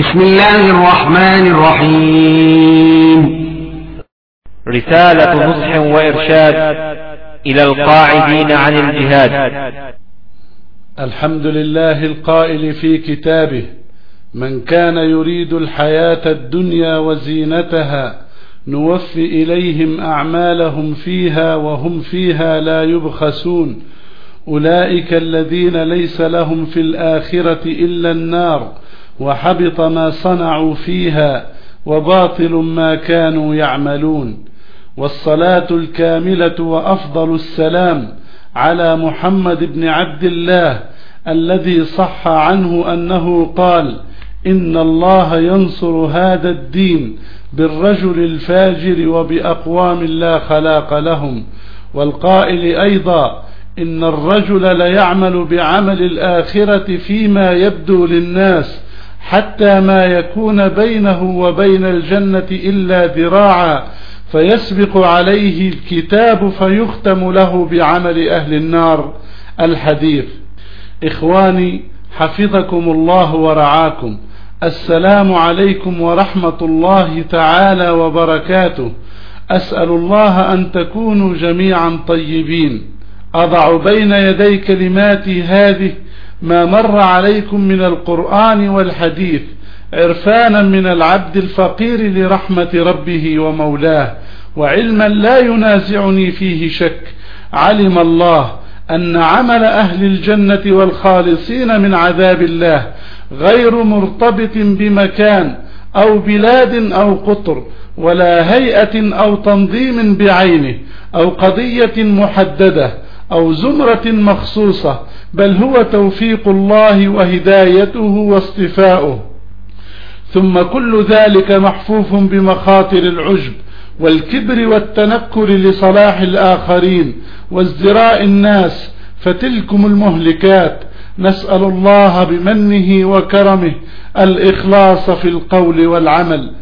بسم الله الرحمن الرحيم. رسالة نصح وإرشاد إلى القاعدين عن الجهاد. الحمد لله القائل في كتابه من كان يريد الحياة الدنيا وزينتها نوفي إليهم أعمالهم فيها وهم فيها لا يبخسون. أولئك الذين ليس لهم في الآخرة إلا النار وحبط ما صنعوا فيها وباطل ما كانوا يعملون. والصلاة الكاملة وأفضل السلام على محمد بن عبد الله الذي صح عنه أنه قال إن الله ينصر هذا الدين بالرجل الفاجر وبأقوام لا خلاق لهم. والقائل أيضا إن الرجل ليعمل بعمل الآخرة فيما يبدو للناس حتى ما يكون بينه وبين الجنة إلا ذراعا فيسبق عليه الكتاب فيختم له بعمل أهل النار. الحديث إخواني حفظكم الله ورعاكم. السلام عليكم ورحمة الله تعالى وبركاته. أسأل الله أن تكونوا جميعا طيبين. أضع بين يدي كلماتي هذه ما مر عليكم من القرآن والحديث عرفانا من العبد الفقير لرحمة ربه ومولاه وعلما لا ينازعني فيه شك. علم الله أن عمل أهل الجنة والخالصين من عذاب الله غير مرتبط بمكان أو بلاد أو قطر ولا هيئة أو تنظيم بعينه أو قضية محددة أو زمرة مخصوصة بل هو توفيق الله وهدايته واصطفاؤه. ثم كل ذلك محفوف بمخاطر العجب والكبر والتنكر لصلاح الآخرين وازدراء الناس. فتلكم المهلكات. نسأل الله بمنه وكرمه الإخلاص في القول والعمل.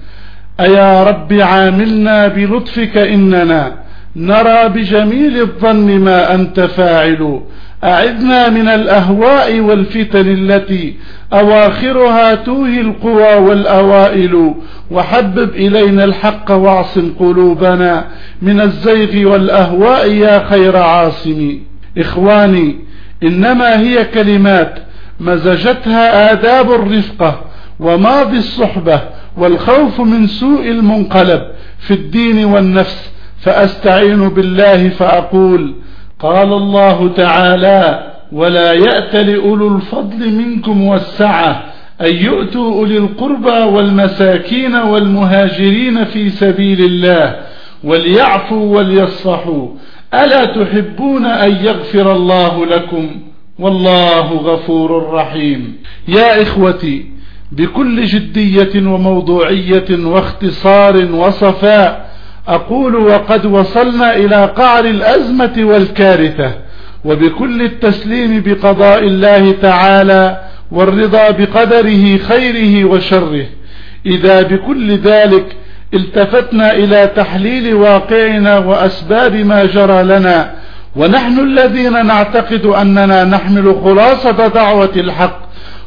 أيا رب عاملنا بلطفك إننا نرى بجميل الظن ما أنت فاعل. أعذنا من الأهواء والفتن التي أواخرها توهي القوى والأوائل. وحبب إلينا الحق واعصم قلوبنا من الزيغ والأهواء يا خير عاصم. إخواني إنما هي كلمات مزجتها آداب الرفقة وماضي الصحبة والخوف من سوء المنقلب في الدين والنفس فأستعين بالله فأقول قال الله تعالى ولا يأت لأولو الفضل منكم والسعة أن يؤتوا أولي القربى والمساكين والمهاجرين في سبيل الله وليعفوا وليصفحوا. ألا تحبون أن يغفر الله لكم؟ والله غفور رحيم. يا إخوتي بكل جدية وموضوعية واختصار وصفاء أقول وقد وصلنا إلى قعر الأزمة والكارثة وبكل التسليم بقضاء الله تعالى والرضا بقدره خيره وشره. إذا بكل ذلك التفتنا إلى تحليل واقعنا وأسباب ما جرى لنا ونحن الذين نعتقد أننا نحمل خلاصة دعوة الحق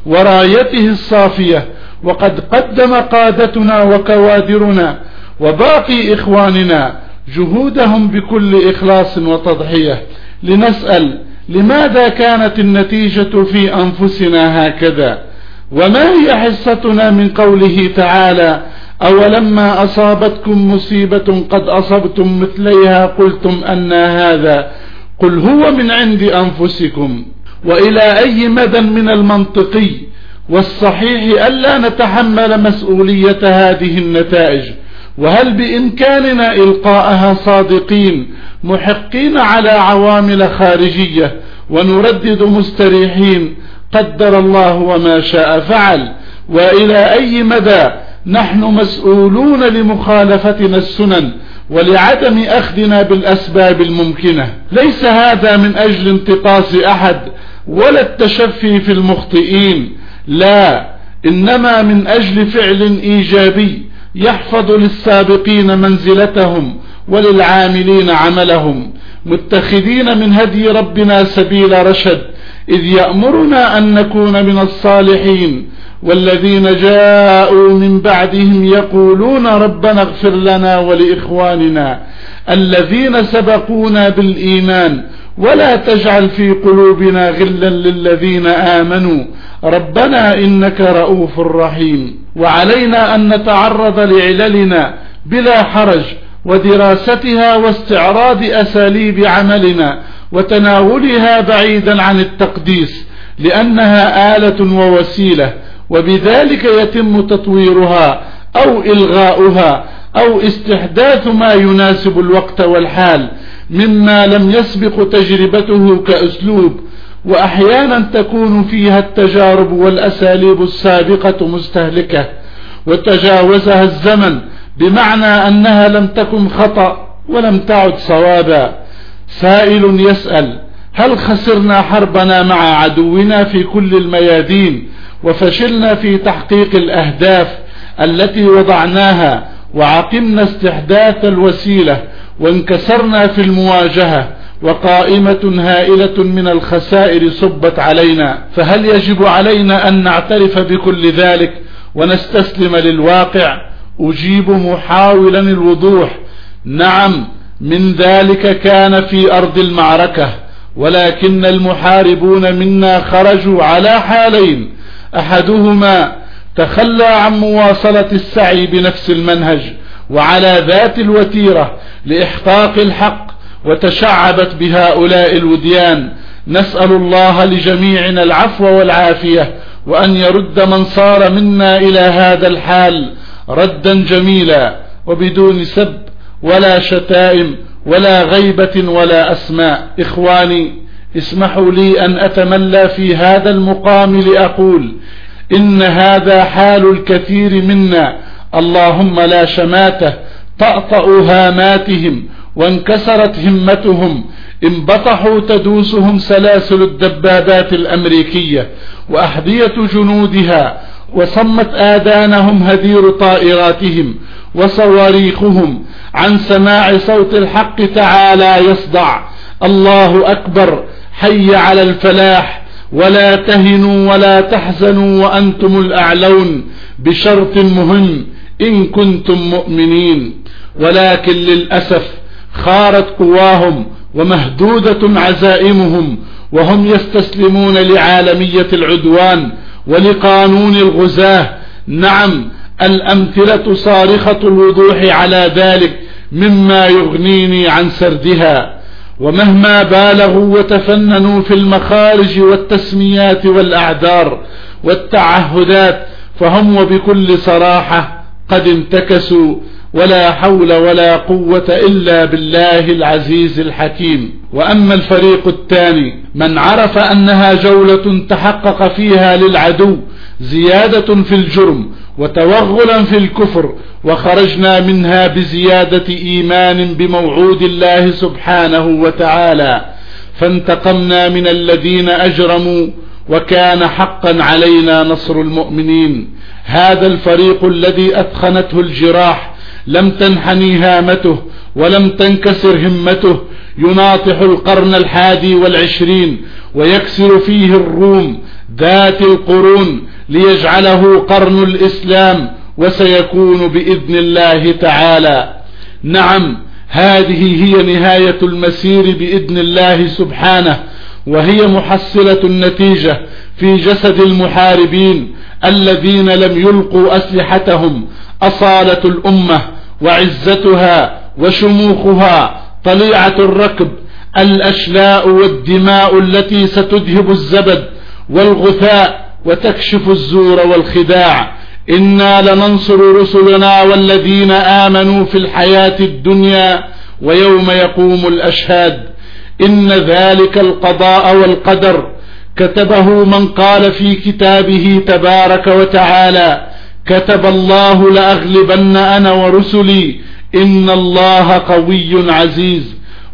ورايته الصافية وقد قدم قادتنا وكوادرنا وباقي إخواننا جهودهم بكل إخلاص وتضحية. لنسأل لماذا كانت النتيجة في أنفسنا هكذا؟ وما هي حصتنا من قوله تعالى أولما أصابتكم مصيبة قد أصبتم مثليها قلتم أن هذا قل هو من عند أنفسكم. وإلى أي مدى من المنطقي والصحيح ألا نتحمل مسؤولية هذه النتائج؟ وهل بإمكاننا إلقاءها صادقين محقين على عوامل خارجية ونردد مستريحين قدر الله وما شاء فعل وإلى أي مدى نحن مسؤولون لمخالفتنا السنن ولعدم أخذنا بالأسباب الممكنة ليس هذا من أجل انتقاص أحد ولا التشفي في المخطئين لا إنما من أجل فعل إيجابي يحفظ للسابقين منزلتهم وللعاملين عملهم. متخذين من هدي ربنا سبيل رشد إذ يأمرنا أن نكون من الصالحين. والذين جاءوا من بعدهم يقولون ربنا اغفر لنا ولإخواننا الذين سبقونا بالإيمان ولا تجعل في قلوبنا غلا للذين آمنوا. ربنا إنك رؤوف رحيم وعلينا أن نتعرض لعللنا بلا حرج ودراستها واستعراض أساليب عملنا وتناولها بعيدا عن التقديس لأنها آلة ووسيلة وبذلك يتم تطويرها أو إلغاؤها أو استحداث ما يناسب الوقت والحال مما لم يسبق تجربته كأسلوب وأحيانا تكون فيها التجارب والأساليب السابقة مستهلكة وتجاوزها الزمن بمعنى أنها لم تكن خطأ ولم تعد صوابا. سائل يسأل هل خسرنا حربنا مع عدونا في كل الميادين وفشلنا في تحقيق الأهداف التي وضعناها وعقمنا استحداث الوسيلة وانكسرنا في المواجهة وقائمة هائلة من الخسائر صبت علينا فهل يجب علينا أن نعترف بكل ذلك ونستسلم للواقع؟ أجيب محاولا الوضوح. نعم من ذلك كان في أرض المعركة ولكن المحاربون منا خرجوا على حالين. أحدهما تخلى عن مواصلة السعي بنفس المنهج وعلى ذات الوتيرة لإحقاق الحق وتشعبت بهؤلاء الوديان. نسأل الله لجميعنا العفو والعافية وأن يرد من صار منا إلى هذا الحال ردا جميلا وبدون سب ولا شتائم ولا غيبة ولا أسماء. إخواني اسمحوا لي أن أتملى في هذا المقام لأقول إن هذا حال الكثير منا. اللهم لا شماتة طأطأ هاماتهم وانكسرت همتهم انبطحوا تدوسهم سلاسل الدبابات الأمريكية وأحذية جنودها وصمت آذانهم هدير طائراتهم وصواريخهم. عن سماع صوت الحق تعالى يصدع الله أكبر حي على الفلاح ولا تهنوا ولا تحزنوا وأنتم الأعلون بشرط مهم إن كنتم مؤمنين. ولكن للأسف خارت قواهم ومهدودة عزائمهم وهم يستسلمون لعالمية العدوان ولقانون الغزاة. نعم الأمثلة صارخة الوضوح على ذلك مما يغنيني عن سردها. ومهما بالغوا وتفننوا في المخارج والتسميات والأعذار والتعهدات فهم وبكل صراحة قد انتكسوا ولا حول ولا قوة إلا بالله العزيز الحكيم. وأما الفريق الثاني من عرف أنها جولة تحقق فيها للعدو زيادة في الجرم وتوغلا في الكفر وخرجنا منها بزيادة إيمان بموعود الله سبحانه وتعالى. فانتقمنا من الذين أجرموا وكان حقا علينا نصر المؤمنين. هذا الفريق الذي أثخنته الجراح لم تنحني هامته ولم تنكسر همته. يناطح القرن الحادي والعشرين ويكسر فيه الروم ذات القرون ليجعله قرن الإسلام وسيكون بإذن الله تعالى. نعم هذه هي نهاية المسير بإذن الله سبحانه وهي محصلة النتيجة في جسد المحاربين الذين لم يلقوا أسلحتهم أصالة الأمة وعزتها وشموخها طليعة الركب الأشلاء والدماء التي ستذهب الزبد والغثاء وتكشف الزور والخداع. إنا لننصر رسلنا والذين آمنوا في الحياة الدنيا ويوم يقوم الأشهاد. إن ذلك القضاء والقدر كتبه من قال في كتابه تبارك وتعالى كتب الله لأغلبن أنا ورسلي إن الله قوي عزيز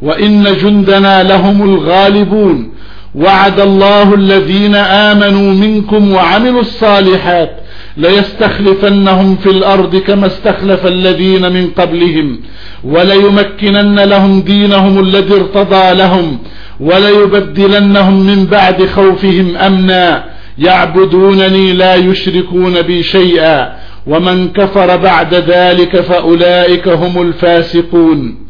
وإن جندنا لهم الغالبون وعد الله الذين آمنوا منكم وعملوا الصالحات ليستخلفنهم في الأرض كما استخلف الذين من قبلهم وليمكنن لهم دينهم الذي ارتضى لهم وليبدلنهم من بعد خوفهم أمنا. يعبدونني لا يشركون بي شيئا ومن كفر بعد ذلك فأولئك هم الفاسقون.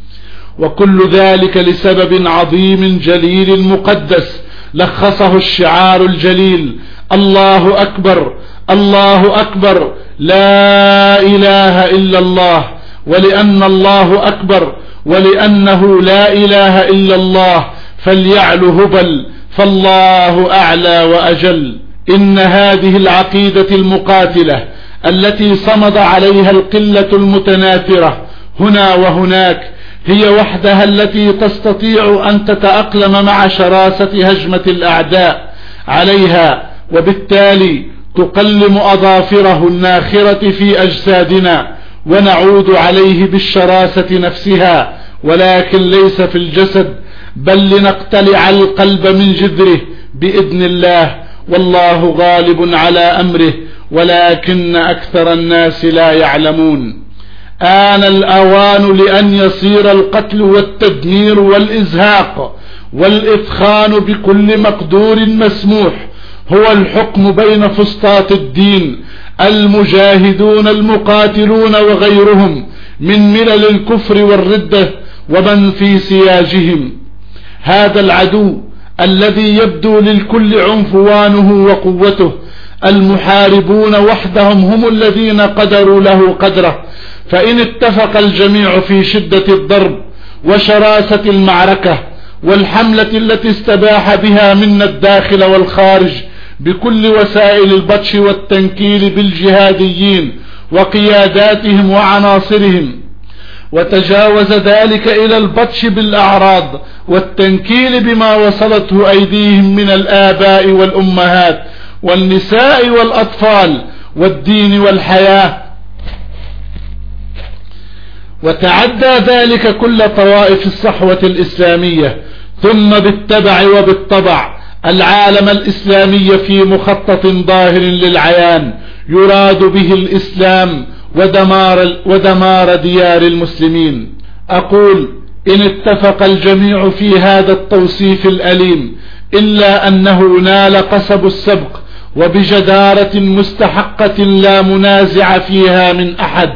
وكل ذلك لسبب عظيم جليل مقدس لخصه الشعار الجليل. الله أكبر. الله أكبر لا إله إلا الله ولأن الله أكبر ولأنه لا إله إلا الله فليعل هبل فالله أعلى وأجل. إن هذه العقيدة المقاتلة التي صمد عليها القلة المتناثرة هنا وهناك هي وحدها التي تستطيع أن تتأقلم مع شراسة هجمة الأعداء عليها وبالتالي تقلم أظافره الناخرة في أجسادنا ونعود عليه بالشراسة نفسها ولكن ليس في الجسد بل لنقتلع القلب من جذره بإذن الله والله غالب على أمره ولكن أكثر الناس لا يعلمون. آن الأوان لأن يصير القتل والتدمير والإزهاق والإثخان بكل مقدور مسموح هو الحكم بين فسطاط الدين المجاهدون المقاتلون وغيرهم من ملل الكفر والردة ومن في سياجهم. هذا العدو الذي يبدو للكل عنفوانه وقوته المحاربون وحدهم هم الذين قدروا له قدره. فإن اتفق الجميع في شدة الضرب وشراسة المعركة والحملة التي استباح بها منا الداخل والخارج بكل وسائل البطش والتنكيل بالجهاديين وقياداتهم وعناصرهم. وتجاوز ذلك إلى البطش بالأعراض والتنكيل بما وصلته أيديهم من الآباء والأمهات والنساء والأطفال والدين والحياة. وتعدى ذلك كل طوائف الصحوة الإسلامية ثم بالتبع وبالطبع. العالم الإسلامي في مخطط ظاهر للعيان يراد به الإسلام ودمار, ودمار ديار المسلمين. أقول إن اتفق الجميع في هذا التوصيف الأليم إلا أنه نال قصب السبق وبجدارة مستحقة لا منازع فيها من أحد.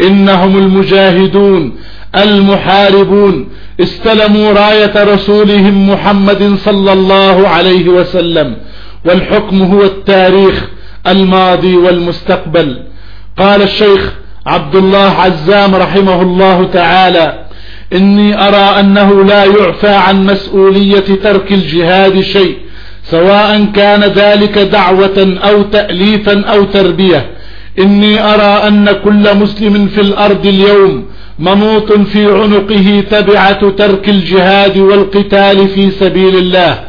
إنهم المجاهدون المحاربون. استلموا راية رسولهم محمد صلى الله عليه وسلم. والحكم هو التاريخ الماضي والمستقبل. قال الشيخ عبد الله عزام رحمه الله تعالى إني أرى أنه لا يعفى عن مسؤولية ترك الجهاد شيء سواء كان ذلك دعوة أو تأليفا أو تربية. إني أرى أن كل مسلم في الأرض اليوم منوط في عنقه تبعة ترك الجهاد والقتال في سبيل الله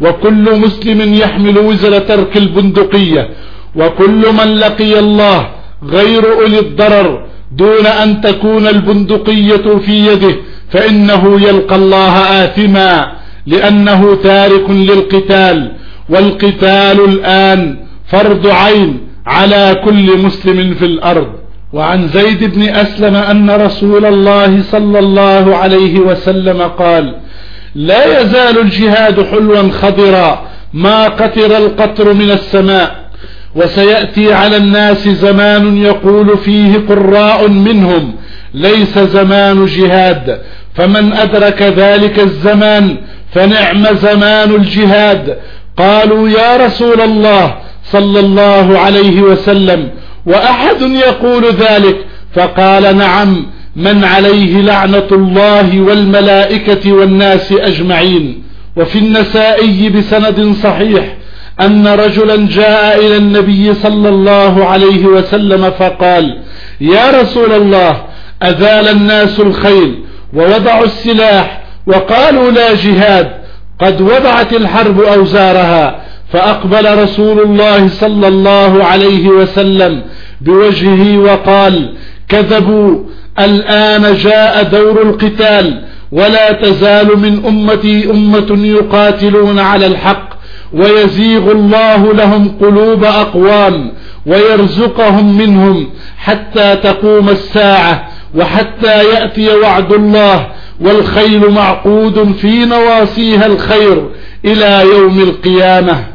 وكل مسلم يحمل وزر ترك البندقية وكل من لقي الله غير أولي الضرر دون أن تكون البندقية في يده فإنه يلقى الله آثما لأنه تارك للقتال والقتال الآن فرض عين على كل مسلم في الأرض. وعن زيد بن أسلم أن رسول الله صلى الله عليه وسلم قال لا يزال الجهاد حلوا خضرا ما قطر القطر من السماء وسيأتي على الناس زمان يقول فيه قراء منهم ليس زمان جهاد فمن أدرك ذلك الزمان فنعم زمان الجهاد. قالوا يا رسول الله صلى الله عليه وسلم وأحد يقول ذلك فقال نعم من عليه لعنة الله والملائكة والناس أجمعين. وفي النسائي بسند صحيح أن رجلا جاء إلى النبي صلى الله عليه وسلم فقال يا رسول الله أذال الناس الخيل ووضعوا السلاح وقالوا لا جهاد قد وضعت الحرب أوزارها فأقبل رسول الله صلى الله عليه وسلم بوجهه وقال كذبوا الآن جاء دور القتال ولا تزال من أمتي أمة يقاتلون على الحق ويزيغ الله لهم قلوب أقوام ويرزقهم منهم حتى تقوم الساعة وحتى يأتي وعد الله والخيل معقود في نواصيها الخير إلى يوم القيامة.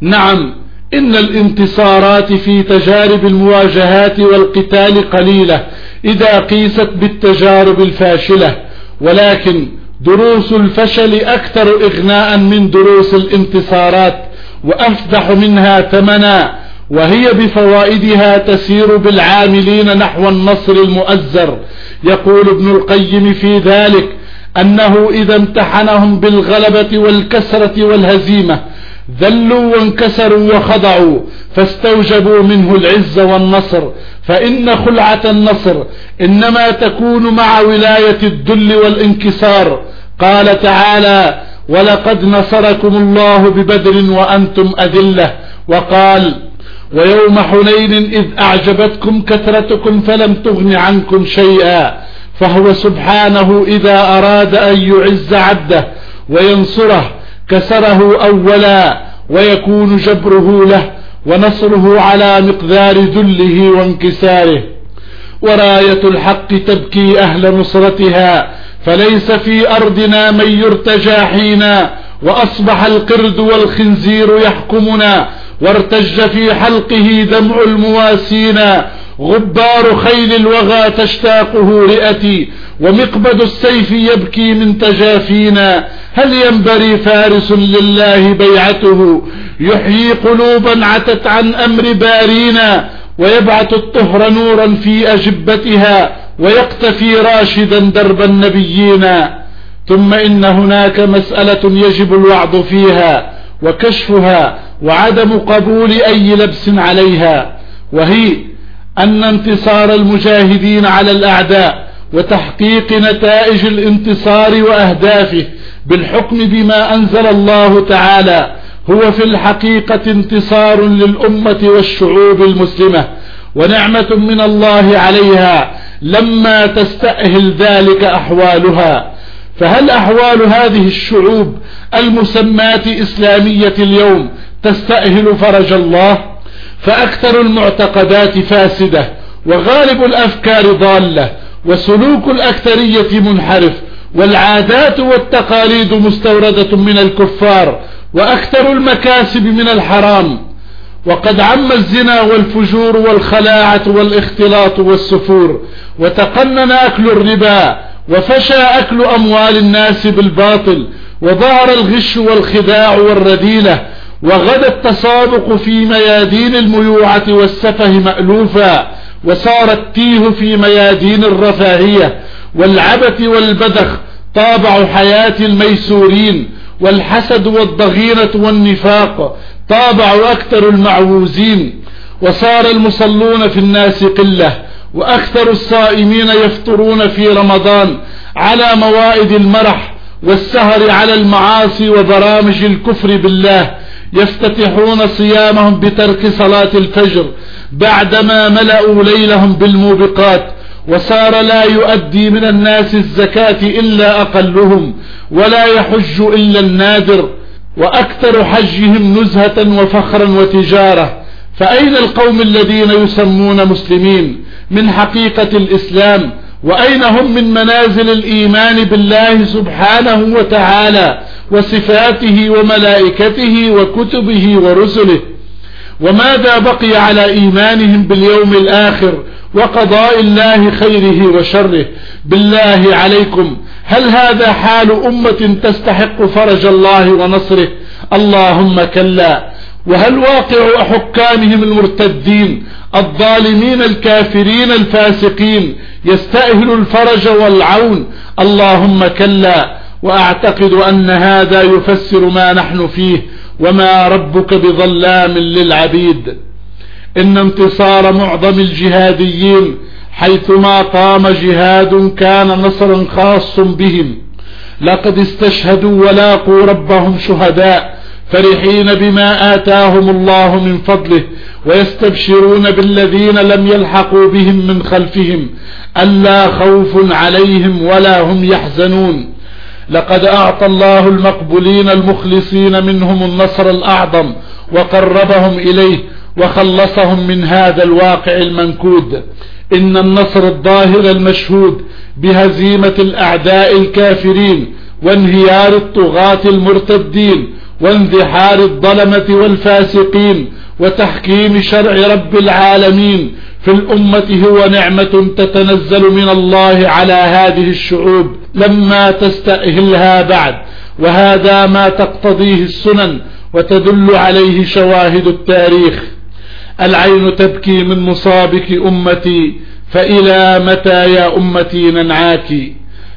نعم إن الانتصارات في تجارب المواجهات والقتال قليلة إذا قيست بالتجارب الفاشلة ولكن دروس الفشل أكثر إغناء من دروس الانتصارات وأفتح منها ثمنا وهي بفوائدها تسير بالعاملين نحو النصر المؤزر. يقول ابن القيم في ذلك أنه إذا امتحنهم بالغلبة والكسرة والهزيمة ذلوا وانكسروا وخضعوا فاستوجبوا منه العز والنصر فإن خلعة النصر إنما تكون مع ولاية الذل والانكسار. قال تعالى ولقد نصركم الله ببدر وأنتم أذلة وقال ويوم حنين إذ أعجبتكم كثرتكم فلم تغن عنكم شيئا فهو سبحانه إذا أراد أن يعز عبده وينصره كسره أولا ويكون جبره له ونصره على مقدار ذله وانكساره. وراية الحق تبكي أهل نصرتها فليس في أرضنا من يرتجى حينا وأصبح القرد والخنزير يحكمنا وارتج في حلقه دمع المواسين غبار خيل الوغى تشتاقه رئتي ومقبد السيف يبكي من تجافينا. هل ينبري فارس لله بيعته؟ يحيي قلوبا عتت عن أمر بارينا ويبعث الطهر نورا في أجبتها ويقتفي راشدا درب النبيين. ثم إن هناك مسألة يجب الوعظ فيها وكشفها وعدم قبول أي لبس عليها. وهي أن انتصار المجاهدين على الأعداء وتحقيق نتائج الانتصار وأهدافه بالحكم بما أنزل الله تعالى هو في الحقيقة انتصار للأمة والشعوب المسلمة ونعمة من الله عليها لما تستأهل ذلك أحوالها. فهل أحوال هذه الشعوب المسمات إسلامية اليوم تستأهل فرج الله؟ فأكثر المعتقدات فاسدة وغالب الأفكار ضالة وسلوك الأكثرية منحرف والعادات والتقاليد مستوردة من الكفار وأكثر المكاسب من الحرام. وقد عم الزنا والفجور والخلاعة والاختلاط والسفور وتقنن أكل الربا وفشى أكل أموال الناس بالباطل وظهر الغش والخداع والرذيلة وغدا التسابق في ميادين الميوعة والسفه مألوفا وصار التيه في ميادين الرفاهية والعبث والبذخ طابع حياة الميسورين والحسد والضغينة والنفاق طابع أكثر المعووزين وصار المصلون في الناس قلة وأكثر الصائمين يفطرون في رمضان على موائد المرح والسهر على المعاصي وبرامج الكفر بالله يفتتحون صيامهم بترك صلاة الفجر بعدما ملأوا ليلهم بالموبقات وصار لا يؤدي من الناس الزكاة إلا أقلهم ولا يحج إلا النادر وأكثر حجهم نزهة وفخرا وتجارة. فأين القوم الذين يسمون مسلمين؟ من حقيقة الإسلام. وأين هم من منازل الإيمان بالله سبحانه وتعالى؟ وصفاته وملائكته وكتبه ورسله. وماذا بقي على إيمانهم باليوم الآخر وقضاء الله خيره وشره؟ بالله عليكم. هل هذا حال أمة تستحق فرج الله ونصره؟ اللهم كلا. وهل واقع حكامهم المرتدين الظالمين الكافرين الفاسقين يستأهل الفرج والعون؟ اللهم كلا. وأعتقد أن هذا يفسر ما نحن فيه وما ربك بظلام للعبيد. إن انتصار معظم الجهاديين حيثما قام جهاد كان نصرا خاص بهم. لقد استشهدوا ولاقوا ربهم شهداء فرحين بما آتاهم الله من فضله ويستبشرون بالذين لم يلحقوا بهم من خلفهم ألا خوف عليهم ولا هم يحزنون. لقد أعطى الله المقبولين المخلصين منهم النصر الأعظم وقربهم إليه وخلصهم من هذا الواقع المنكود. إن النصر الظاهر المشهود بهزيمة الأعداء الكافرين وانهيار الطغاة المرتدين واندحار الظلمة والفاسقين وتحكيم شرع رب العالمين في الأمة هو نعمة تتنزل من الله على هذه الشعوب لما تستأهلها بعد وهذا ما تقتضيه السنن وتدل عليه شواهد التاريخ. العين تبكي من مصابك أمتي فإلى متى يا أمتي ننعاك؟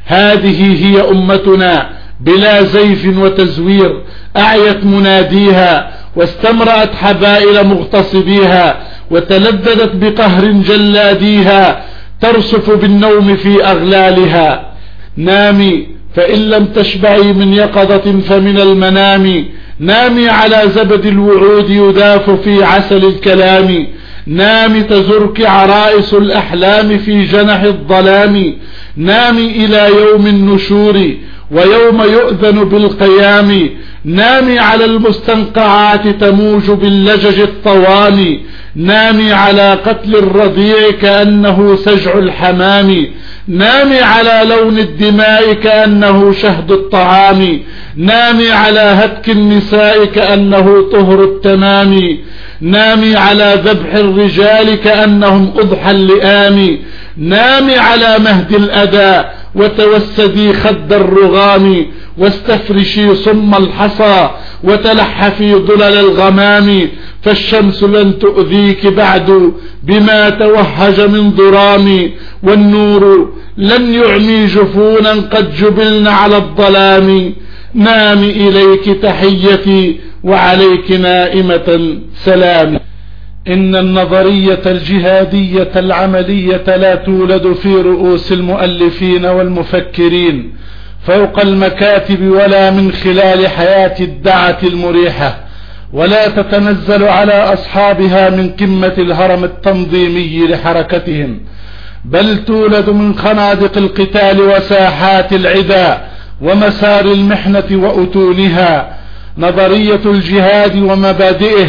هذه هي أمتنا بلا زيف وتزوير أعيت مناديها واستمرأت حبائل مغتصبيها وتلذذت بقهر جلاديها ترصف بالنوم في أغلالها. نامي فإن لم تشبعي من يقظة فمن المنام. نامي على زبد الوعود يداف في عسل الكلام. نام تزرك عرائس الأحلام في جنح الظلام. نامي إلى يوم النشور ويوم يؤذن بالقيام نامي على المستنقعات تموج باللجج الطواني نامي على قتل الرضيع كأنه سجع الحمام نامي على لون الدماء كأنه شهد الطعام نامي على هتك النساء كأنه طهر التمام نامي على ذبح الرجال كأنهم أضحى اللئام نامي على مهد الأداء وتوسدي خد الرغام واستفرشي صم الحصى وتلحفي ظلل الغمام فالشمس لن تؤذيك بعد بما توهج من ضرام والنور لن يعمي جفونا قد جبلن على الظلام. نام إليك تحيتي وعليك نائمة سلام. إن النظرية الجهادية العملية لا تولد في رؤوس المؤلفين والمفكرين فوق المكاتب ولا من خلال حياة الدعة المريحة ولا تتنزل على أصحابها من قمة الهرم التنظيمي لحركتهم بل تولد من خنادق القتال وساحات العدا ومسار المحنة وأتونها نظرية الجهاد ومبادئه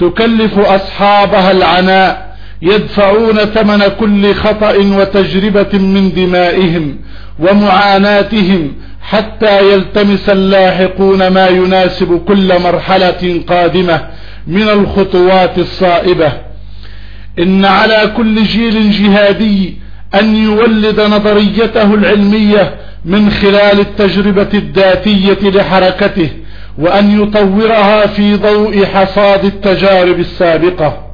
تكلف أصحابها العناء يدفعون ثمن كل خطأ وتجربة من دمائهم ومعاناتهم حتى يلتمس اللاحقون ما يناسب كل مرحلة قادمة من الخطوات الصائبة. إن على كل جيل جهادي أن يولد نظريته العلمية من خلال التجربة الذاتية لحركته وأن يطورها في ضوء حصاد التجارب السابقة.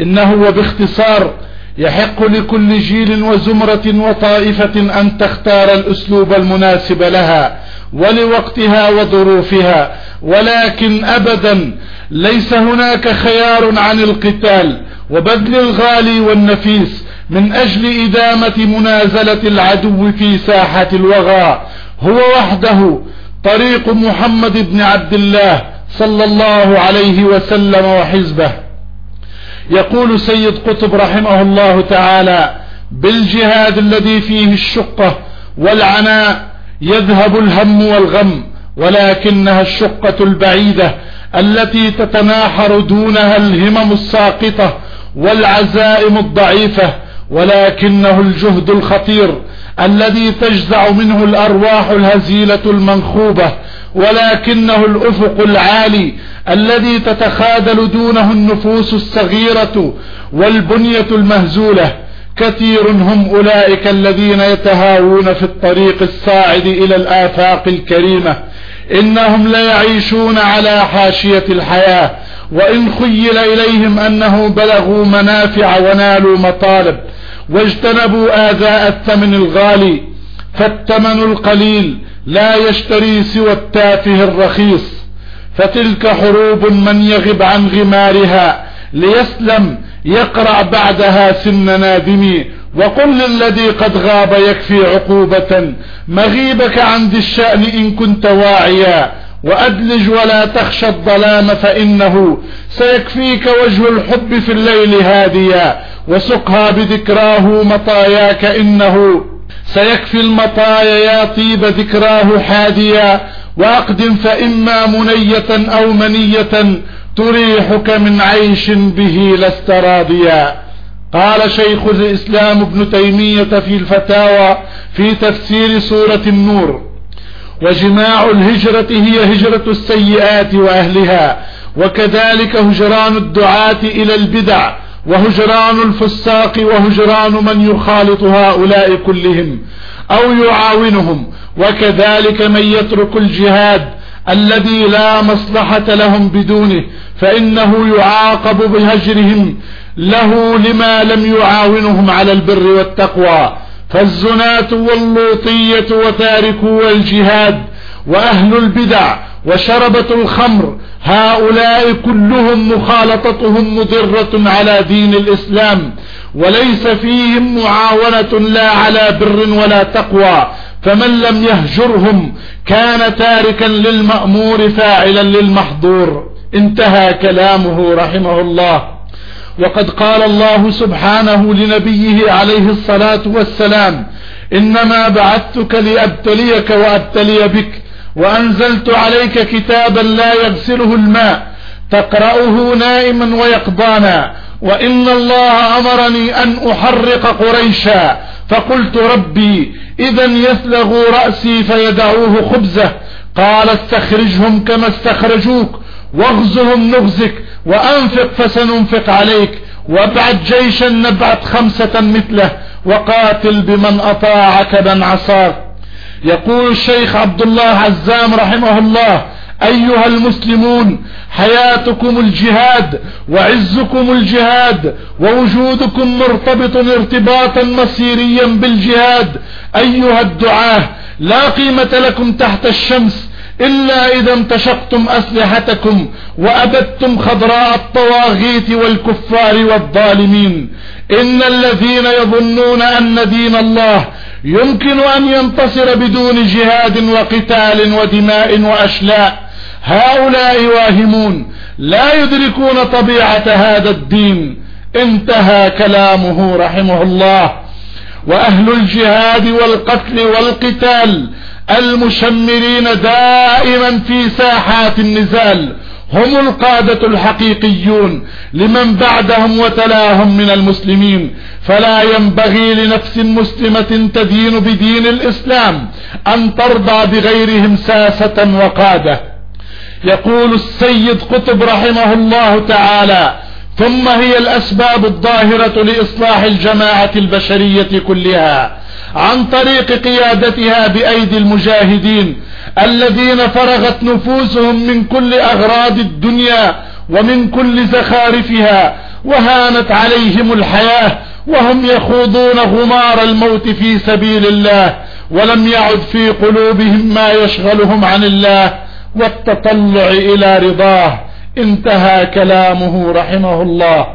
إنه وباختصار يحق لكل جيل وزمرة وطائفة أن تختار الأسلوب المناسب لها ولوقتها وظروفها ولكن أبدا ليس هناك خيار عن القتال وبذل الغالي والنفيس من أجل إدامة منازلة العدو في ساحة الوغى هو وحده طريق محمد بن عبد الله صلى الله عليه وسلم وحزبه. يقول سيد قطب رحمه الله تعالى بالجهاد الذي فيه الشقة والعناء يذهب الهم والغم ولكنها الشقة البعيدة التي تتناحر دونها الهمم الساقطة والعزائم الضعيفة ولكنه الجهد الخطير الذي تجزع منه الأرواح الهزيلة المنخوبة ولكنه الأفق العالي الذي تتخاذل دونه النفوس الصغيرة والبنية المهزولة. كثير هم أولئك الذين يتهاوون في الطريق الصاعد إلى الآفاق الكريمة. إنهم ليعيشون على حاشية الحياة وإن خيل إليهم أنه بلغوا منافع ونالوا مطالب. واجتنبوا آذاء الثمن الغالي فالثمن القليل لا يشتري سوى التافه الرخيص. فتلك حروب من يغب عن غمارها ليسلم يقرع بعدها سن نادمي. وقل للذي قد غاب يكفي عقوبة مغيبك عن ذي الشأن إن كنت واعيا. وأدلج ولا تخشى الظلام فإنه سيكفيك وجه الحب في الليل هاديا. وسقها بذكراه مطاياك إنه سيكفي المطايا يا طيب ذكراه حاديا. وأقدم فإما منية أو منية تريحك من عيش به لست راضيا. قال شيخ الإسلام ابن تيمية في الفتاوى في تفسير سورة النور وجماع الهجرة هي هجرة السيئات وأهلها وكذلك هجران الدعاة إلى البدع وهجران الفساق وهجران من يخالط هؤلاء كلهم أو يعاونهم وكذلك من يترك الجهاد الذي لا مصلحة لهم بدونه فإنه يعاقب بهجرهم له لما لم يعاونهم على البر والتقوى. فالزناة واللوطية وتاركوا الجهاد وأهل البدع وشربة الخمر هؤلاء كلهم مخالطتهم مضرة على دين الإسلام وليس فيهم معاونة لا على بر ولا تقوى فمن لم يهجرهم كان تاركا للمأمور فاعلا للمحظور. انتهى كلامه رحمه الله. وقد قال الله سبحانه لنبيه عليه الصلاة والسلام إنما بعثتك لأبتليك وأبتلي بك وأنزلت عليك كتابا لا يغسله الماء تقرأه نائما ويقضانا وإن الله أمرني أن أحرق قريشا فقلت ربي إذا يسلغ رأسي فيدعوه خبزة قال استخرجهم كما استخرجوك واغزهم نغزك وأنفق فسننفق عليك وابعث جيشا نبعث خمسة مثله وقاتل بمن أطاعك من عصاك يقول الشيخ عبد الله عزام رحمه الله أيها المسلمون حياتكم الجهاد وعزكم الجهاد ووجودكم مرتبط ارتباطا مصيريا بالجهاد أيها الدعاة لا قيمة لكم تحت الشمس إلا إذا امتشقتم أسلحتكم وأبدتم خضراء الطواغيت والكفار والظالمين. إن الذين يظنون أن دين الله يمكن أن ينتصر بدون جهاد وقتال ودماء وأشلاء. هؤلاء واهمون. لا يدركون طبيعة هذا الدين. انتهى كلامه رحمه الله. وأهل الجهاد والقتل والقتال المشمرين دائما في ساحات النزال هم القادة الحقيقيون لمن بعدهم وتلاهم من المسلمين. فلا ينبغي لنفس مسلمة تدين بدين الإسلام أن ترضى بغيرهم ساسة وقادة. يقول السيد قطب رحمه الله تعالى ثم هي الأسباب الظاهرة لإصلاح الجماعة البشرية كلها. عن طريق قيادتها بأيدي المجاهدين الذين فرغت نفوسهم من كل أغراض الدنيا ومن كل زخارفها وهانت عليهم الحياة وهم يخوضون غمار الموت في سبيل الله ولم يعد في قلوبهم ما يشغلهم عن الله والتطلع إلى رضاه انتهى كلامه رحمه الله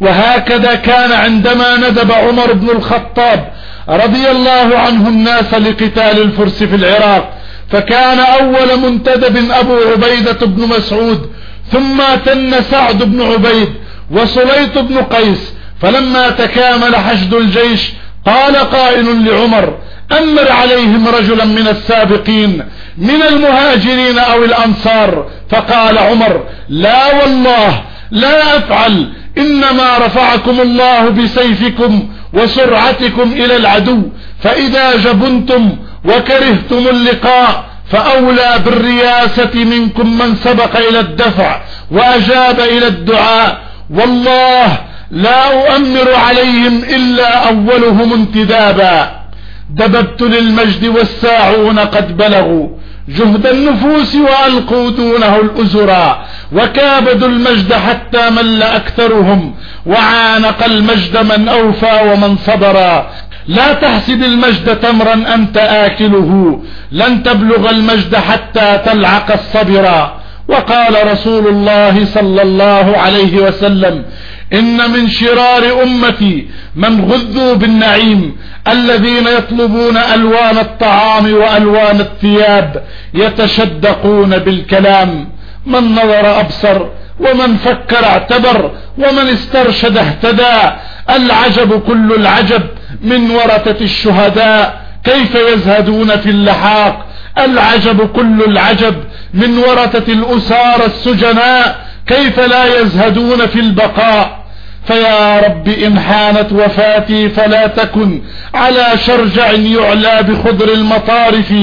وهكذا كان عندما ندب عمر بن الخطاب رضي الله عنه الناس لقتال الفرس في العراق فكان أول منتدب أبو عبيدة بن مسعود ثم تن سعد بن عبيد وصليط بن قيس فلما تكامل حشد الجيش قال قائل لعمر أمر عليهم رجلا من السابقين من المهاجرين أو الأنصار فقال عمر لا والله لا أفعل إنما رفعكم الله بسيفكم وسرعتكم إلى العدو فإذا جبنتم وكرهتم اللقاء فأولى بالرياسة منكم من سبق إلى الدفع وأجاب إلى الدعاء. والله لا أؤمر عليهم إلا أولهم انتدابا. دببت للمجد والساعون قد بلغوا. جهد النفوس وألقوا دونه الأزرا وكابدوا المجد حتى مل أكثرهم وعانق المجد من أوفى ومن صبرا لا تحسب المجد تمرا أنت آكله لن تبلغ المجد حتى تلعق الصبرا وقال رسول الله صلى الله عليه وسلم إن من شرار أمتي من غذوا بالنعيم الذين يطلبون ألوان الطعام وألوان الثياب يتشدقون بالكلام من نظر أبصر ومن فكر اعتبر ومن استرشد اهتدى العجب كل العجب من ورثة الشهداء كيف يزهدون في اللحاق العجب كل العجب من ورثة الأسار السجناء كيف لا يزهدون في البقاء فيا رب إن حانت وفاتي فلا تكن على شرجع يعلى بخضر المطارف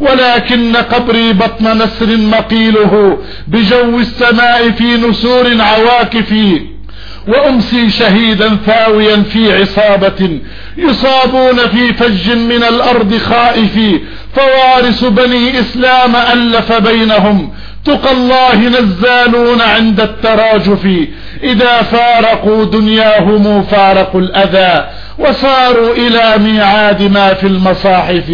ولكن قبري بطن نسر مقيله بجو السماء في نسور عواكف وأمسي شهيدا ثاويا في عصابة يصابون في فج من الأرض خائفي فوارس بني إسلام ألف بينهم تقى الله نزالون عند التراجف إذا فارقوا دنياهم فارقوا الأذى وصاروا إلى ميعاد ما في المصاحف.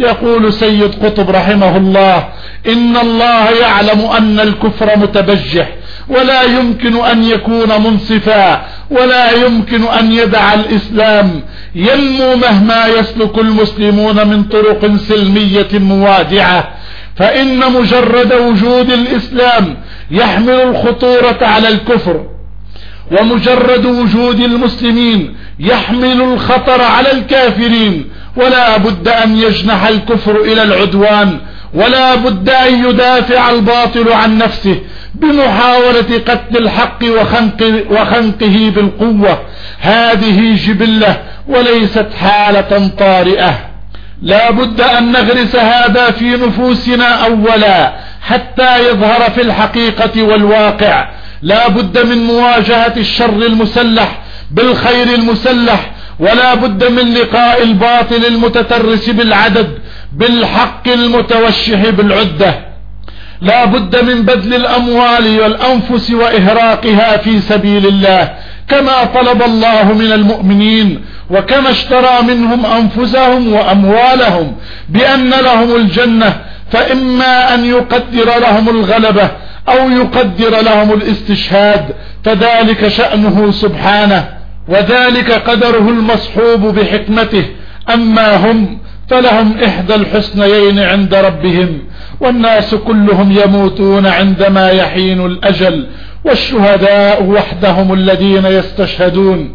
يقول سيد قطب رحمه الله إن الله يعلم أن الكفر متبجح ولا يمكن أن يكون منصفا ولا يمكن أن يدع الإسلام. ينمو مهما يسلك المسلمون من طرق سلمية موادعة فإن مجرد وجود الإسلام يحمل الخطورة على الكفر. ومجرد وجود المسلمين يحمل الخطر على الكافرين. ولا بد أن يجنح الكفر إلى العدوان. ولا بد أن يدافع الباطل عن نفسه بمحاولة قتل الحق وخنق وخنقه بالقوة. هذه جبلة وليست حالة طارئة. لا بد أن نغرس هذا في نفوسنا أولا. حتى يظهر في الحقيقة والواقع. لا بد من مواجهة الشر المسلح بالخير المسلح ولا بد من لقاء الباطل المتترس بالعدد بالحق المتوشح بالعدة. لا بد من بذل الأموال والأنفس وإهراقها في سبيل الله كما طلب الله من المؤمنين وكما اشترى منهم أنفسهم وأموالهم بأن لهم الجنة. فإما أن يقدر لهم الغلبة أو يقدر لهم الاستشهاد فذلك شأنه سبحانه وذلك قدره المصحوب بحكمته. أما هم فلهم إحدى الحسنيين عند ربهم والناس كلهم يموتون عندما يحين الأجل والشهداء وحدهم الذين يستشهدون.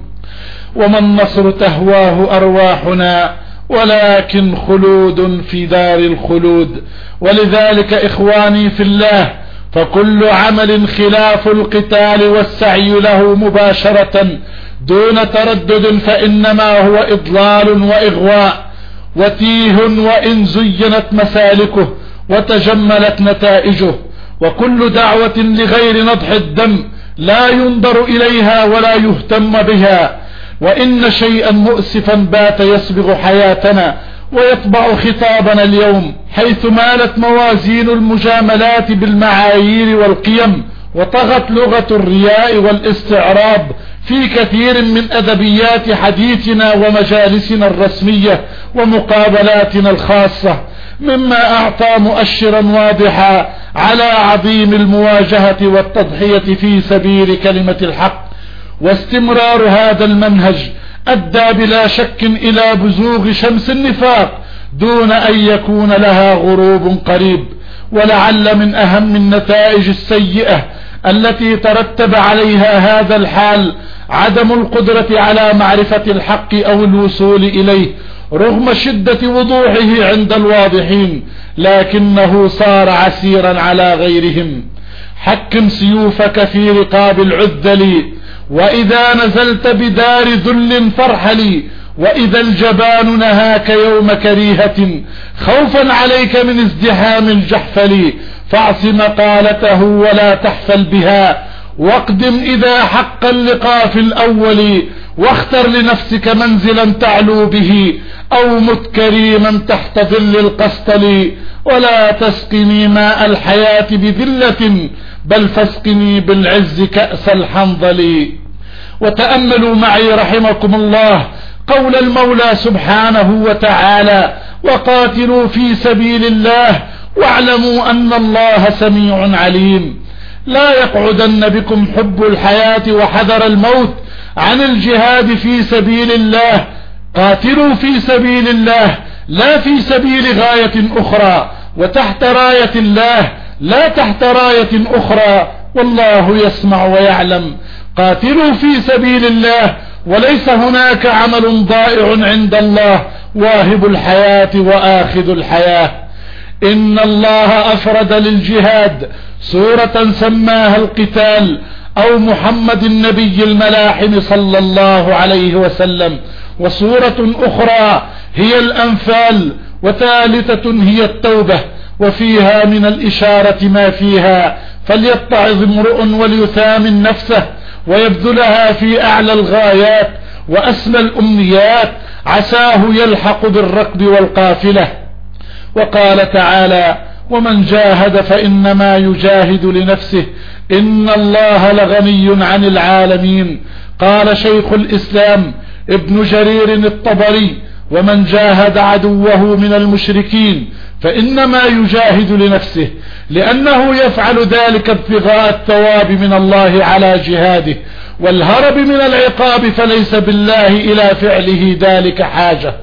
وما النصر تهواه أرواحنا ولكن خلود في دار الخلود. ولذلك إخواني في الله فكل عمل خلاف القتال والسعي له مباشرة. دون تردد فإنما هو إضلال وإغواء. وتيه وإن زينت مسالكه وتجملت نتائجه. وكل دعوة لغير نضح الدم لا ينظر إليها ولا يهتم بها. وإن شيئا مؤسفا بات يسبغ حياتنا ويطبع خطابنا اليوم حيث مالت موازين المجاملات بالمعايير والقيم وطغت لغة الرياء والاستعراض في كثير من أدبيات حديثنا ومجالسنا الرسمية ومقابلاتنا الخاصة مما أعطى مؤشرا واضحا على عظيم المواجهة والتضحية في سبيل كلمة الحق. واستمرار هذا المنهج أدى بلا شك إلى بزوغ شمس النفاق دون أن يكون لها غروب قريب ولعل من أهم النتائج السيئة التي ترتب عليها هذا الحال عدم القدرة على معرفة الحق أو الوصول إليه رغم شدة وضوحه عند الواضحين لكنه صار عسيرا على غيرهم. حكم سيوفك في رقاب العذل وإذا نزلت بدار ذل فارحلي وإذا الجبان نهاك يوم كريهة خوفا عليك من ازدحام الجحفل فاعص مقالته ولا تحفل بها واقدم إذا حق اللقاء في الأول واختر لنفسك منزلا تعلو به أو مت كريما تحت ظل القسطل ولا تسقني ماء الحياة بذلة بل فاسقني بالعز كأس الحنظل. وتأملوا معي رحمكم الله قول المولى سبحانه وتعالى وقاتلوا في سبيل الله واعلموا أن الله سميع عليم. لا يقعدن بكم حب الحياة وحذر الموت عن الجهاد في سبيل الله. قاتلوا في سبيل الله لا في سبيل غاية أخرى. وتحت راية الله لا تحت راية أخرى والله يسمع ويعلم. قاتلوا في سبيل الله وليس هناك عمل ضائع عند الله واهب الحياة وآخذ الحياة. إن الله أفرد للجهاد سورة سماها القتال أو محمد النبي الملاحم صلى الله عليه وسلم. وصورة أخرى هي الأنفال وثالثة هي التوبة. وفيها من الإشارة ما فيها فليتعظ امرؤ وليثامن نفسه ويبذلها في أعلى الغايات وأسمى الأمنيات عساه يلحق بالركب والقافلة. وقال تعالى ومن جاهد فإنما يجاهد لنفسه إن الله لغني عن العالمين قال شيخ الإسلام ابن جرير الطبري ومن جاهد عدوه من المشركين فإنما يجاهد لنفسه لأنه يفعل ذلك ابتغاء الثواب من الله على جهاده والهرب من العقاب فليس بالله إلى فعله ذلك حاجة.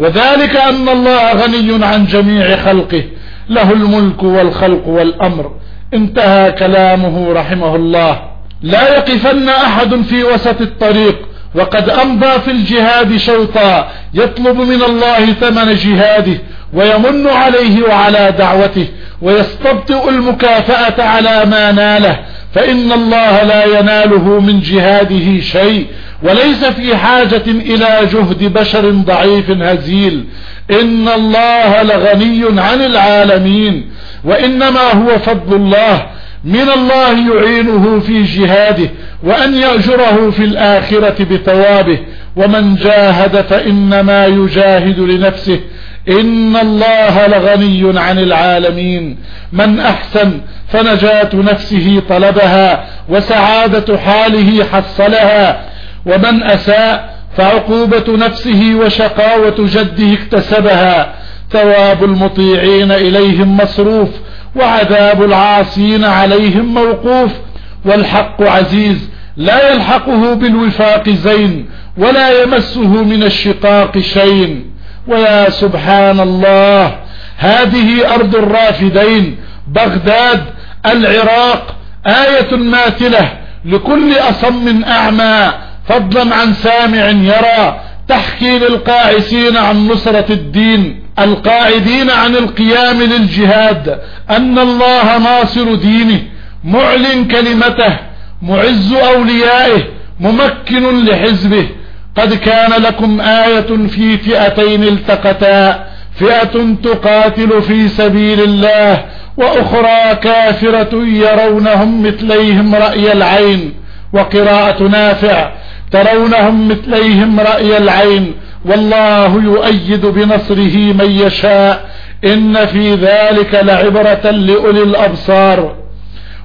وذلك أن الله غني عن جميع خلقه له الملك والخلق والأمر. انتهى كلامه رحمه الله. لا يقفن أحد في وسط الطريق. وقد أمضى في الجهاد شوطا يطلب من الله ثمن جهاده ويمن عليه وعلى دعوته ويستبطئ المكافأة على ما ناله فإن الله لا يناله من جهاده شيء وليس في حاجة إلى جهد بشر ضعيف هزيل. إن الله لغني عن العالمين وإنما هو فضل الله من الله يعينه في جهاده وأن يأجره في الآخرة بثوابه. ومن جاهد فإنما يجاهد لنفسه. إن الله لغني عن العالمين. من أحسن فنجاة نفسه طلبها وسعادة حاله حصلها. ومن أساء فعقوبة نفسه وشقاوة جده اكتسبها. ثواب المطيعين إليهم مصروف. وعذاب العاصين عليهم موقوف والحق عزيز لا يلحقه بالوفاق زين ولا يمسه من الشقاق شيء ويا سبحان الله هذه أرض الرافدين بغداد العراق آية ماثلة لكل أصم أعمى فضلا عن سامع يرى تحكي للقاعسين عن نصرة الدين القاعدين عن القيام للجهاد أن الله ناصر دينه معلن كلمته معز أوليائه ممكن لحزبه. قد كان لكم آية في فئتين التقتا فئة تقاتل في سبيل الله وأخرى كافرة يرونهم مثليهم رأي العين وقراءة نافع ترونهم مثليهم رأي العين والله يؤيد بنصره من يشاء إن في ذلك لعبرة لأولي الأبصار.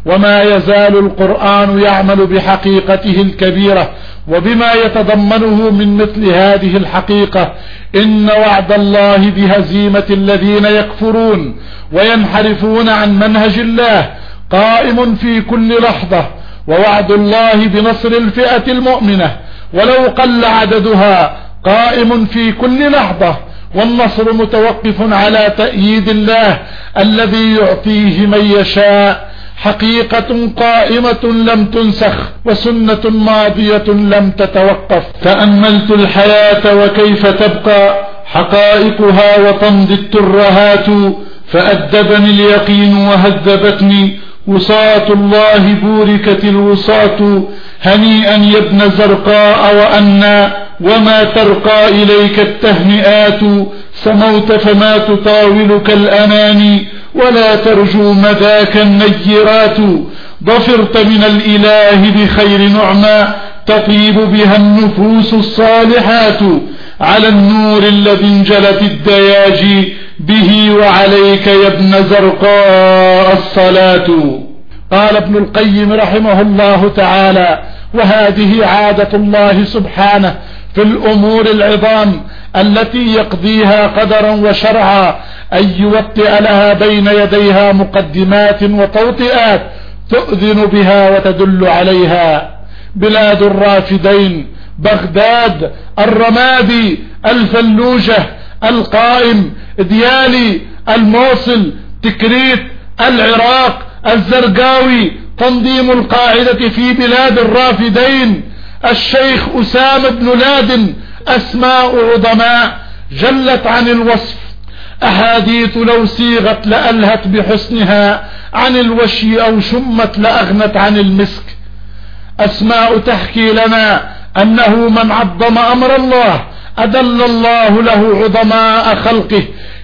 وما يزال القرآن يعمل بحقيقته الكبيرة وبما يتضمنه من مثل هذه الحقيقة إن وعد الله بهزيمة الذين يكفرون وينحرفون عن منهج الله قائم في كل لحظة ووعد الله بنصر الفئة المؤمنة ولو قل عددها قائم في كل لحظة والنصر متوقف على تأييد الله الذي يعطيه من يشاء. حقيقة قائمة لم تنسخ وسنة ماضية لم تتوقف. تأملت الحياة وكيف تبقى؟ حقائقها وتمضي الترهات فأدبني اليقين وهذبتني. وصاة الله بوركت الوصاة هنيئا يا ابن زرقاء وأنا. وما ترقى إليك التهنئات سموت فما تطاولك الأماني ولا ترجو مذاك النيرات. ضفرت من الإله بخير نعمى تطيب بها النفوس الصالحات. على النور الذي انجلت الدياجي به وعليك يا ابن زرقاء الصلاة. قال ابن القيم رحمه الله تعالى وهذه عادة الله سبحانه في الأمور العظام التي يقضيها قدرا وشرعا أن يوطئ لها بين يديها مقدمات وتوطئات تؤذن بها وتدل عليها. بلاد الرافدين بغداد الرمادي الفلوجة القائم ديالي الموصل تكريت العراق الزرقاوي تنظيم القاعدة في بلاد الرافدين. الشيخ أسامة بن لادن أسماء عظماء جلت عن الوصف. أحاديث لو صيغت لألهت بحسنها عن الوشي أو شمت لأغنت عن المسك. أسماء تحكي لنا أنه من عظم أمر الله أدل الله له عظماء خلقه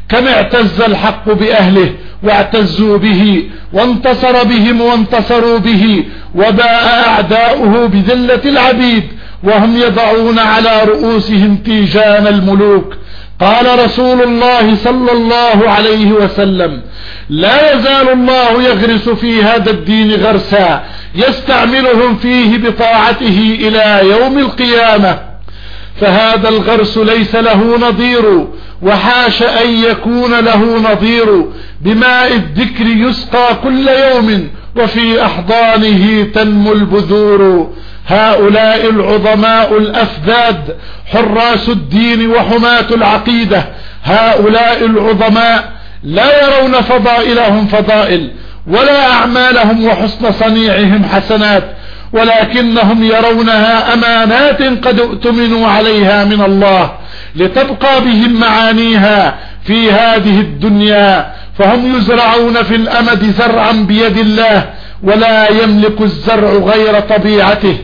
كم اعتز الحق بأهله واعتزوا به وانتصر بهم وانتصروا به وباء أعداؤه بذلة العبيد وهم يضعون على رؤوسهم تيجان الملوك. قال رسول الله صلى الله عليه وسلم لا يزال الله يغرس في هذا الدين غرسا يستعملهم فيه بطاعته إلى يوم القيامة. فهذا الغرس ليس له نظير وحاش أن يكون له نظير بماء الذكر يسقى كل يوم وفي أحضانه تنمو البذور. هؤلاء العظماء الأفذاد حراس الدين وحماة العقيدة. هؤلاء العظماء لا يرون فضائلهم فضائل ولا أعمالهم وحسن صنيعهم حسنات ولكنهم يرونها أمانات قد اؤتمنوا عليها من الله. لتبقى بهم معانيها في هذه الدنيا فهم يزرعون في الأمد زرعا بيد الله ولا يملك الزرع غير طبيعته.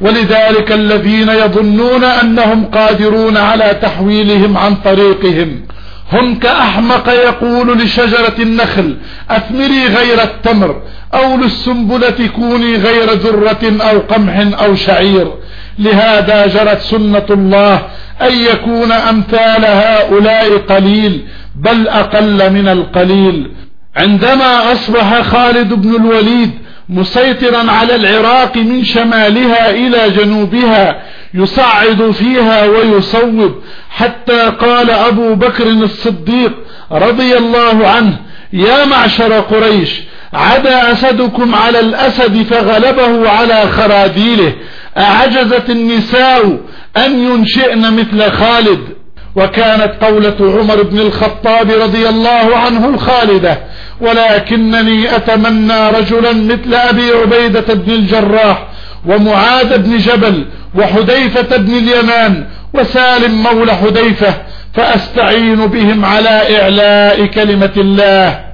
ولذلك الذين يظنون أنهم قادرون على تحويلهم عن طريقهم هم كأحمق يقول لشجرة النخل أثمري غير التمر أو للسنبلة كوني غير ذرة أو قمح أو شعير. لهذا جرت سنة الله أن يكون أمثال هؤلاء قليل بل أقل من القليل. عندما أصبح خالد بن الوليد مسيطرا على العراق من شمالها إلى جنوبها يصعد فيها ويصوب. حتى قال أبو بكر الصديق رضي الله عنه يا معشر قريش عدا أسدكم على الأسد فغلبه على خراديله أعجزت النساء أن ينشئن مثل خالد. وكانت قولة عمر بن الخطاب رضي الله عنه الخالدة. ولكنني أتمنى رجلا مثل أبي عبيدة بن الجراح ومعاذ بن جبل وحديفة بن اليمان وسالم مولى حديفة فأستعين بهم على إعلاء كلمة الله.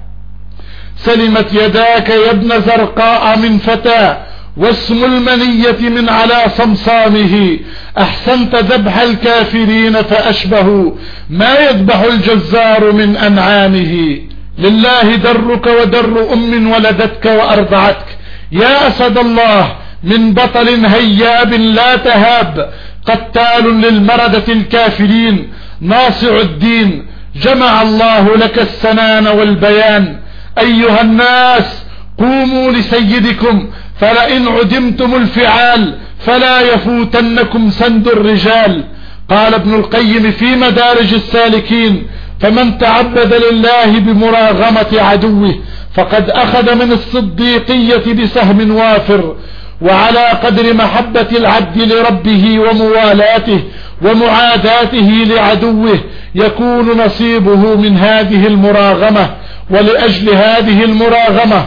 سلمت يداك يا ابن زرقاء من فتى واسم المنية من على صمصامه. أحسنت ذبح الكافرين فأشبه ما يذبح الجزار من أنعامه. لله درك ودر أم ولدتك وأرضعتك. يا أسد الله من بطل هياب لا تهاب. قتال للمردة الكافرين. ناصع الدين. جمع الله لك السنان والبيان. أيها الناس قوموا لسيدكم فلئن عدمتم الفعال فلا يفوتنكم سند الرجال. قال ابن القيم في مدارج السالكين فمن تعبد لله بمراغمة عدوه فقد أخذ من الصديقية بسهم وافر وعلى قدر محبة العبد لربه وموالاته ومعاداته لعدوه يكون نصيبه من هذه المراغمة. ولأجل هذه المراغمة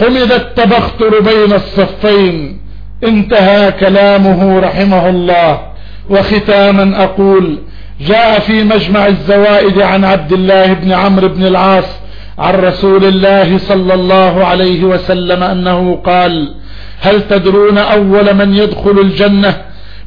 حمد التبختر بين الصفين. انتهى كلامه رحمه الله. وختاما أقول جاء في مجمع الزوائد عن عبد الله بن عمرو بن العاص عن رسول الله صلى الله عليه وسلم أنه قال هل تدرون أول من يدخل الجنة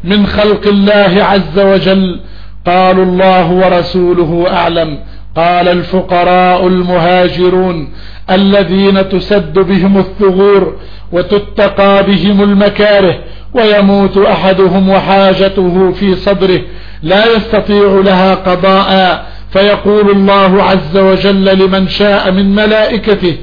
من خلق الله عز وجل؟ قالوا الله ورسوله أعلم. قال الفقراء المهاجرون الذين تسد بهم الثغور وتتقى بهم المكاره ويموت أحدهم وحاجته في صدره لا يستطيع لها قضاء فيقول الله عز وجل لمن شاء من ملائكته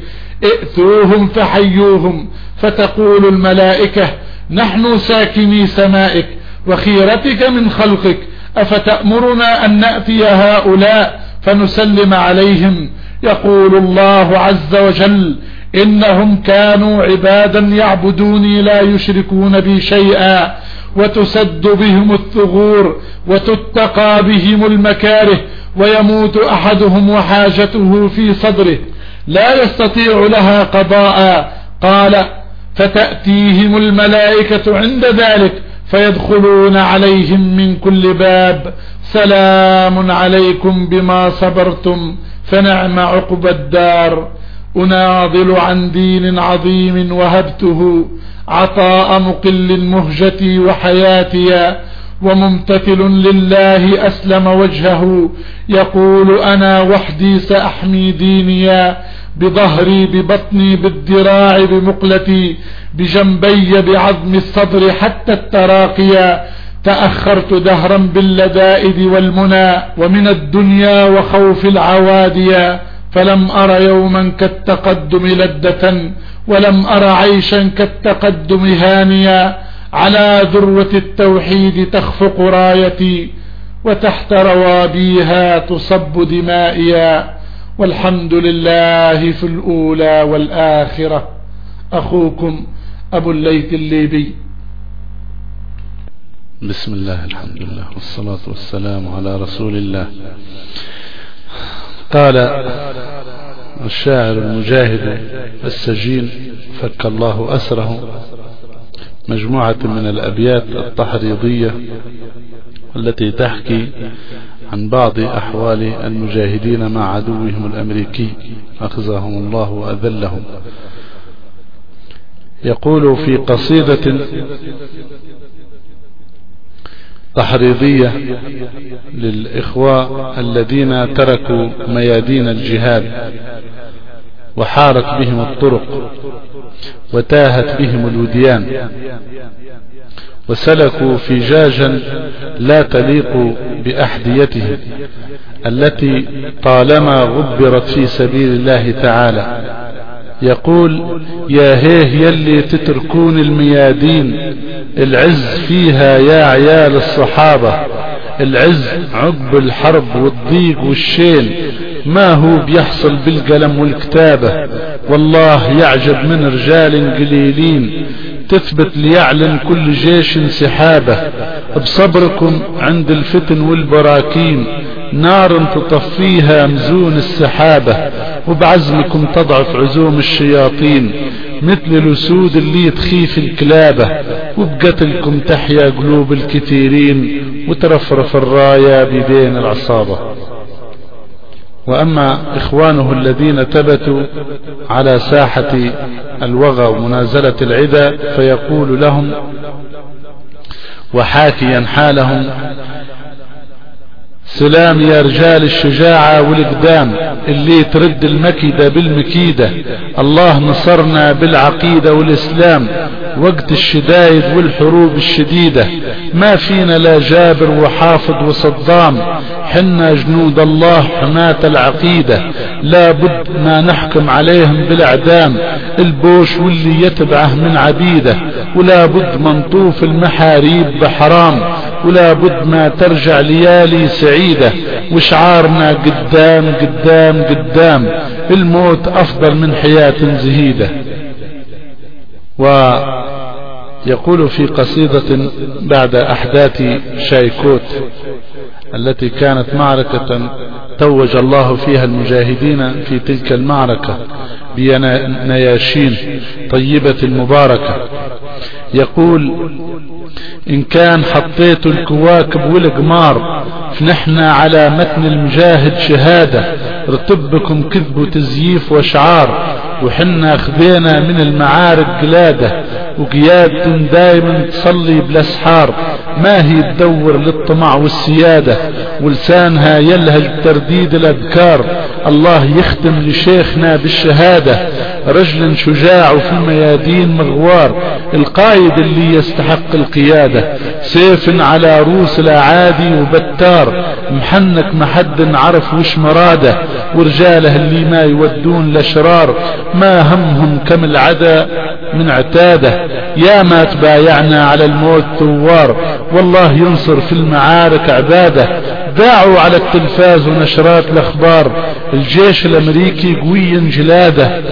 ائتوهم فحيوهم فتقول الملائكة نحن ساكني سمائك وخيرتك من خلقك أفتأمرنا أن نأتي هؤلاء فنسلم عليهم. يقول الله عز وجل إنهم كانوا عبادا يعبدوني لا يشركون بي شيئا وتسد بهم الثغور وتتقى بهم المكاره ويموت أحدهم وحاجته في صدره. لا يستطيع لها قضاء. قال فتأتيهم الملائكة عند ذلك فيدخلون عليهم من كل باب. سلام عليكم بما صبرتم فنعم عقب الدار. أناضل عن دين عظيم وهبته عطاء مقل مهجتي وحياتي وممتثل لله أسلم وجهه. يقول أنا وحدي سأحمي ديني بظهري ببطني بالذراع بمقلتي بجنبي بعظم الصدر حتى التراقيا تأخرت دهرا باللدائد والمنى ومن الدنيا وخوف العواديا فلم أر يوما كالتقدم لدة ولم أر عيشا كالتقدم هانيا. على ذروة التوحيد تخفق رايتي وتحت روابيها تصب دمائيا والحمد لله في الأولى والآخرة. أخوكم أبو الليث الليبي. بسم الله الحمد لله والصلاة والسلام على رسول الله قال الشاعر المجاهد السجين فك الله أسره مجموعة من الأبيات التحريضية التي تحكي عن بعض أحوال المجاهدين مع عدوهم الأمريكي أخزهم الله وأذلهم يقول في قصيدة تحريضية للإخوة الذين تركوا ميادين الجهاد وحارت بهم الطرق وتاهت بهم الوديان وسلكوا فجاجا لا تليق بأحديتهم التي طالما غبرت في سبيل الله تعالى. يقول يا هيه يلي تتركون الميادين العز فيها يا عيال الصحابة العز عقب الحرب والضيق والشين ما هو بيحصل بالقلم والكتابة والله يعجب من رجال قليلين تثبت ليعلن كل جيش انسحابه بصبركم عند الفتن والبراكين نار تطفيها مزون السحابة وبعزمكم تضعف عزوم الشياطين مثل الأسود اللي تخيف الكلابة وبقتلكم تحيا قلوب الكثيرين وترفرف الراية بيدين العصابة. وأما إخوانه الذين ثبتوا على ساحة الوغى ومنازلة العدا فيقول لهم وحاكيا حالهم سلام يا رجال الشجاعة والإقدام اللي ترد المكيدة بالمكيدة. الله نصرنا بالعقيدة والإسلام وقت الشدايد والحروب الشديدة. ما فينا لا جابر وحافظ وصدام حنا جنود الله حماة العقيدة. لا بد ما نحكم عليهم بالإعدام البوش واللي يتبعه من عبيدة. ولا بد منطوف المحاريب بحرام. ولا بد ما ترجع ليالي سعيدة وشعارنا قدام قدام قدام. الموت أفضل من حياة زهيدة. ويقول في قصيدة بعد أحداث شايكوت التي كانت معركة توج الله فيها المجاهدين في تلك المعركة بنياشين طيبة المباركة يقول إن كان حطيت الكواكب والقمار فنحن على متن المجاهد شهادة رتبكم كذب وتزييف واشعار وحنا خذينا من المعارك قلادة وقيادة دايما تصلي بالأسحار. ما هي تدور للطمع والسيادة؟ ولسانها يلهج ترديد الأذكار. الله يختم لشيخنا بالشهادة. رجل شجاع وفي الميادين مغوار. القائد اللي يستحق القيادة. سيف على روس الأعادي وبتار. محنك محد عرف وش مراده. ورجاله اللي ما يودون الاشرار ما همهم كم العدا من عتادة. يا ما تبايعنا على الموت ثوار والله ينصر في المعارك عباده. باعوا على التلفاز ونشرات الأخبار. الجيش الأمريكي قوي جلاده.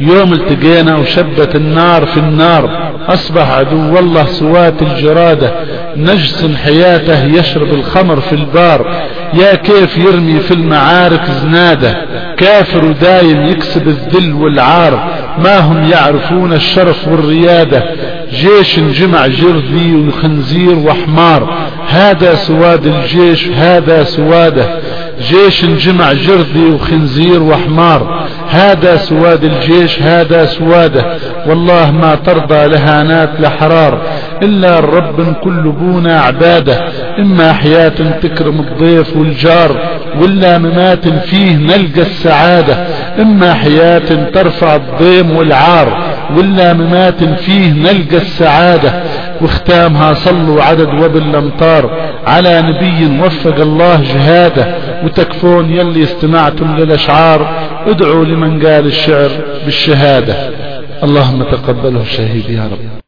يوم التقينا وشبت النار في النار. أصبح عدو والله سوات الجرادة نجس حياته يشرب الخمر في البار. يا كيف يرمي في المعارك زنادة كافر ودايم يكسب الذل والعار. ما هم يعرفون الشرف والريادة جيش جمع جرذي وخنزير وحمار. هذا سواد الجيش هذا سواده. جيش جمع جردي وخنزير وحمار. هذا سواد الجيش هذا سواده. والله ما ترضى لهانات لحرار. إلا الرب كل بونا عباده. إما حياة تكرم الضيف والجار ولا ممات فيه نلقى السعادة. إما حياة ترفع الضيم والعار ولا ممات فيه نلقى السعادة. واختامها صلوا عدد وبل الامطار على نبي وفق الله جهاده. وتكفون يلي استمعتم للأشعار ادعوا لمن قال الشعر بالشهادة. اللهم تقبله الشهيد يا رب.